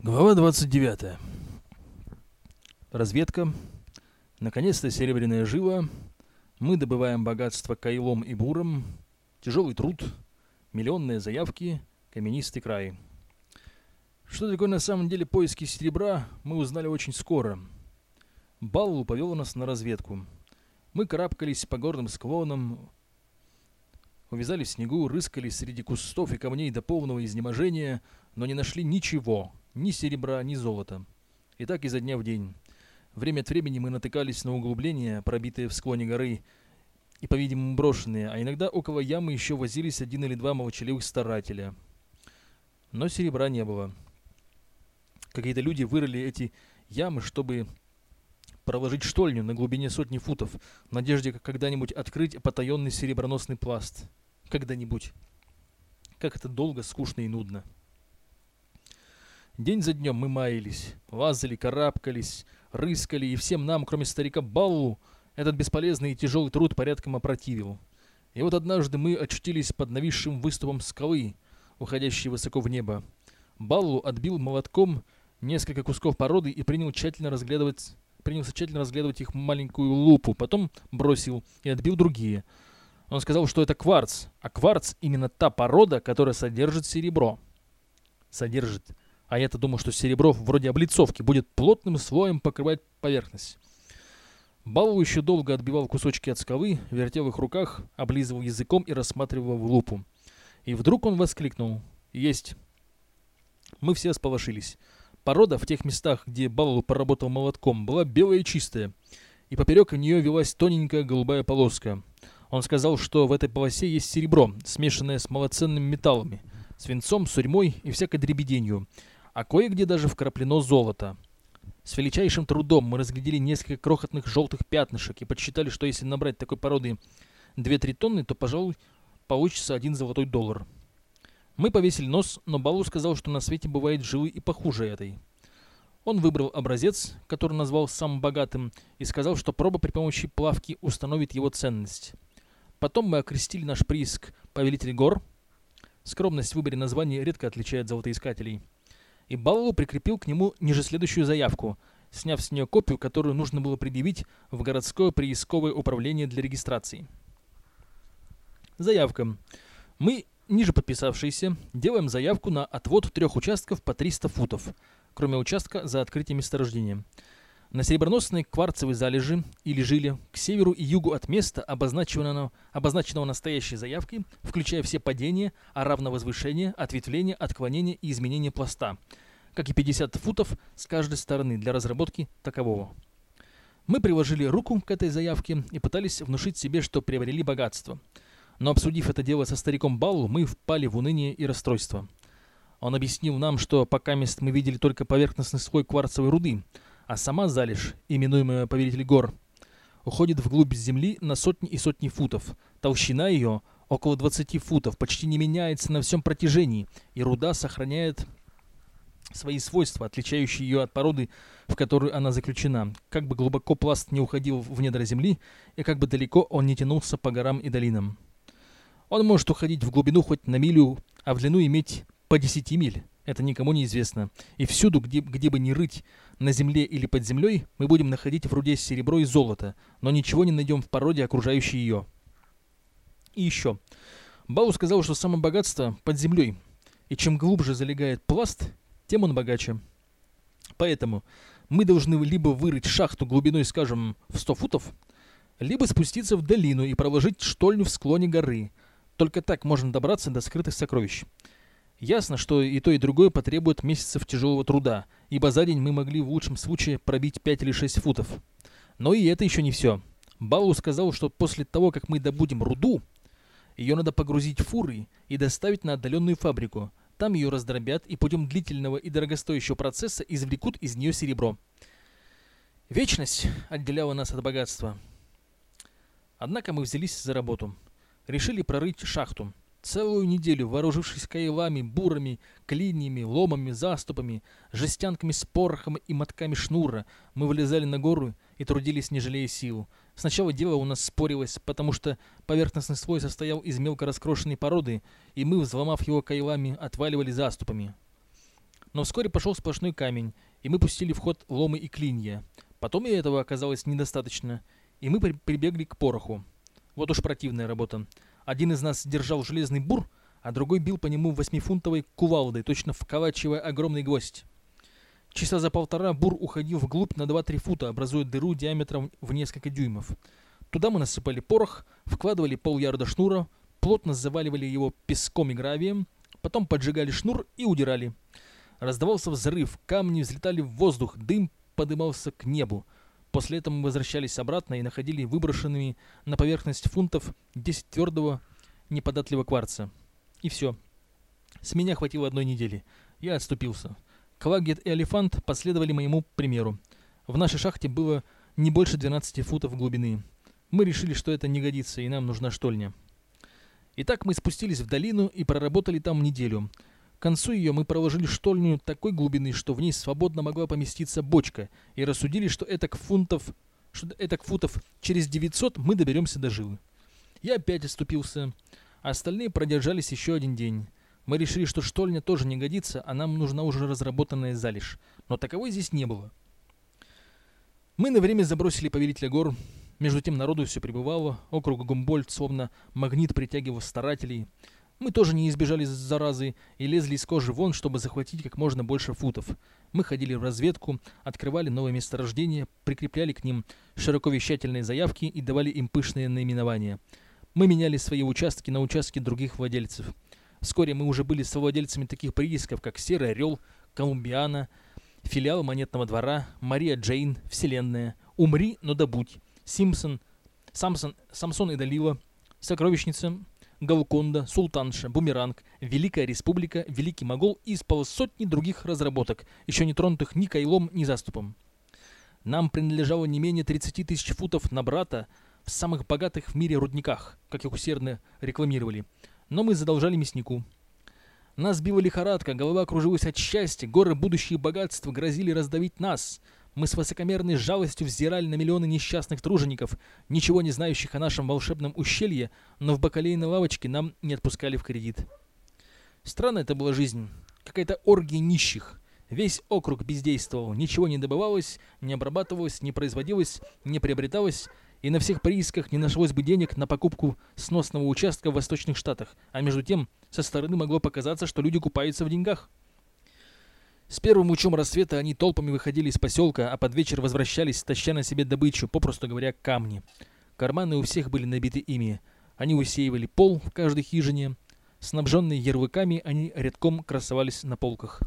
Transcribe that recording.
Глава 29. Разведка. Наконец-то серебряная жила. Мы добываем богатство кайлом и буром. Тяжелый труд. Миллионные заявки. Каменистый край. Что такое на самом деле поиски серебра, мы узнали очень скоро. Баллу повел нас на разведку. Мы карабкались по горным склонам, увязали в снегу, рыскали среди кустов и камней до полного изнеможения, но не нашли ничего, ни серебра, ни золота. И так изо дня в день. Время от времени мы натыкались на углубления, пробитые в склоне горы, и, по-видимому, брошенные, а иногда около ямы еще возились один или два молчаливых старателя. Но серебра не было. Какие-то люди вырыли эти ямы, чтобы проложить штольню на глубине сотни футов, в надежде когда-нибудь открыть потаенный сереброносный пласт. Когда-нибудь. Как это долго, скучно и нудно. День за днем мы маялись, лазали, карабкались, рыскали, и всем нам, кроме старика Баллу, этот бесполезный и тяжелый труд порядком опротивил. И вот однажды мы очутились под нависшим выступом скалы, уходящей высоко в небо. Баллу отбил молотком несколько кусков породы и принял тщательно разглядывать, принялся тщательно разглядывать их маленькую лупу, потом бросил и отбил другие. Он сказал, что это кварц, а кварц именно та порода, которая содержит серебро. Содержит а я-то думал, что серебро вроде облицовки будет плотным слоем покрывать поверхность. Балу еще долго отбивал кусочки от скалы, вертел их в руках, облизывал языком и рассматривал в лупу. И вдруг он воскликнул. «Есть!» Мы все сполошились. Порода в тех местах, где Балу поработал молотком, была белая и чистая, и поперек нее велась тоненькая голубая полоска. Он сказал, что в этой полосе есть серебро, смешанное с малоценными металлами, свинцом, сурьмой и всякой дребеденью, а кое-где даже вкраплено золото. С величайшим трудом мы разглядели несколько крохотных желтых пятнышек и подсчитали, что если набрать такой породы 2-3 тонны, то, пожалуй, получится один золотой доллар. Мы повесили нос, но Балу сказал, что на свете бывает жилы и похуже этой. Он выбрал образец, который назвал самым богатым, и сказал, что проба при помощи плавки установит его ценность. Потом мы окрестили наш прииск «Повелитель гор». Скромность в выборе названий редко отличает золотоискателей и Баллу прикрепил к нему ниже следующую заявку, сняв с нее копию, которую нужно было предъявить в городское приисковое управление для регистрации. Заявка. Мы, ниже подписавшиеся, делаем заявку на отвод трех участков по 300 футов, кроме участка за открытием месторождения. На сереброносной кварцевой залежи или жиле к северу и югу от места, обозначенного, обозначенного настоящей заявкой, включая все падения, а равно возвышения, ответвления, отклонения и изменения пласта, как и 50 футов с каждой стороны для разработки такового. Мы приложили руку к этой заявке и пытались внушить себе, что приобрели богатство. Но обсудив это дело со стариком Баллу, мы впали в уныние и расстройство. Он объяснил нам, что пока мест мы видели только поверхностный слой кварцевой руды – а сама залежь, именуемая Повелитель гор, уходит вглубь земли на сотни и сотни футов. Толщина ее около 20 футов, почти не меняется на всем протяжении, и руда сохраняет свои свойства, отличающие ее от породы, в которую она заключена. Как бы глубоко пласт не уходил в недра земли, и как бы далеко он не тянулся по горам и долинам. Он может уходить в глубину хоть на милю, а в длину иметь по 10 миль. Это никому не известно. И всюду, где, где бы ни рыть, на земле или под землей, мы будем находить в руде серебро и золото, но ничего не найдем в породе, окружающей ее. И еще. Бау сказал, что самое богатство под землей, и чем глубже залегает пласт, тем он богаче. Поэтому мы должны либо вырыть шахту глубиной, скажем, в 100 футов, либо спуститься в долину и проложить штольню в склоне горы. Только так можно добраться до скрытых сокровищ. Ясно, что и то, и другое потребует месяцев тяжелого труда, ибо за день мы могли в лучшем случае пробить 5 или 6 футов. Но и это еще не все. Балу сказал, что после того, как мы добудем руду, ее надо погрузить фуры и доставить на отдаленную фабрику. Там ее раздробят и путем длительного и дорогостоящего процесса извлекут из нее серебро. Вечность отделяла нас от богатства. Однако мы взялись за работу. Решили прорыть шахту. Целую неделю, вооружившись каевами, бурами, клиньями, ломами, заступами, жестянками с порохом и мотками шнура, мы вылезали на гору и трудились, не жалея сил. Сначала дело у нас спорилось, потому что поверхностный слой состоял из мелко раскрошенной породы, и мы, взломав его каевами, отваливали заступами. Но вскоре пошел сплошной камень, и мы пустили в ход ломы и клинья. Потом и этого оказалось недостаточно, и мы при прибегли к пороху. Вот уж противная работа. Один из нас держал железный бур, а другой бил по нему восьмифунтовой кувалдой, точно вколачивая огромный гвоздь. Часа за полтора бур уходил вглубь на 2-3 фута, образуя дыру диаметром в несколько дюймов. Туда мы насыпали порох, вкладывали пол-ярда шнура, плотно заваливали его песком и гравием, потом поджигали шнур и удирали. Раздавался взрыв, камни взлетали в воздух, дым подымался к небу. После этого мы возвращались обратно и находили выброшенными на поверхность фунтов 10 твердого неподатливого кварца. И все. С меня хватило одной недели. Я отступился. Квагет и Алифант последовали моему примеру. В нашей шахте было не больше 12 футов глубины. Мы решили, что это не годится, и нам нужна штольня. Итак, мы спустились в долину и проработали там неделю. К концу ее мы проложили штольню такой глубины, что в ней свободно могла поместиться бочка, и рассудили, что это к фунтов, что это к футов через 900 мы доберемся до жилы. Я опять оступился, а остальные продержались еще один день. Мы решили, что штольня тоже не годится, а нам нужна уже разработанная залежь. Но таковой здесь не было. Мы на время забросили повелителя гор. Между тем народу все прибывало. Округ Гумбольд словно магнит притягивал старателей. Мы тоже не избежали заразы и лезли из кожи вон, чтобы захватить как можно больше футов. Мы ходили в разведку, открывали новые месторождения, прикрепляли к ним широко вещательные заявки и давали им пышные наименования. Мы меняли свои участки на участки других владельцев. Вскоре мы уже были совладельцами таких приисков, как Серый Орел, Колумбиана, филиал Монетного двора, Мария Джейн, Вселенная, Умри, но добудь, Симпсон, Самсон, Самсон и Далила, Сокровищница, Галконда, Султанша, Бумеранг, Великая Республика, Великий Могол и из полусотни других разработок, еще не тронутых ни кайлом, ни заступом. Нам принадлежало не менее 30 тысяч футов на брата в самых богатых в мире рудниках, как их усердно рекламировали – но мы задолжали мяснику. Нас била лихорадка, голова кружилась от счастья, горы будущие богатства грозили раздавить нас. Мы с высокомерной жалостью взирали на миллионы несчастных тружеников, ничего не знающих о нашем волшебном ущелье, но в бакалейной лавочке нам не отпускали в кредит. Странная это была жизнь, какая-то оргия нищих. Весь округ бездействовал, ничего не добывалось, не обрабатывалось, не производилось, не приобреталось, и на всех приисках не нашлось бы денег на покупку сносного участка в Восточных Штатах, а между тем со стороны могло показаться, что люди купаются в деньгах. С первым лучом рассвета они толпами выходили из поселка, а под вечер возвращались, таща на себе добычу, попросту говоря, камни. Карманы у всех были набиты ими. Они усеивали пол в каждой хижине. Снабженные ярлыками, они редком красовались на полках.